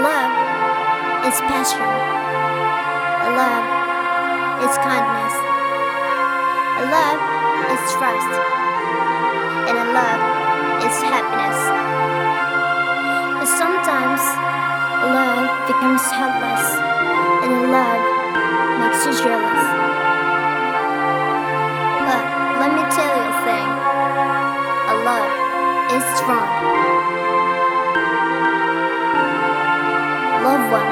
love is passion. A love is kindness. A love is trust. And a love is happiness. But sometimes love becomes helpless. And love makes you jealous. But let me tell you a thing. A love is strong. Love one.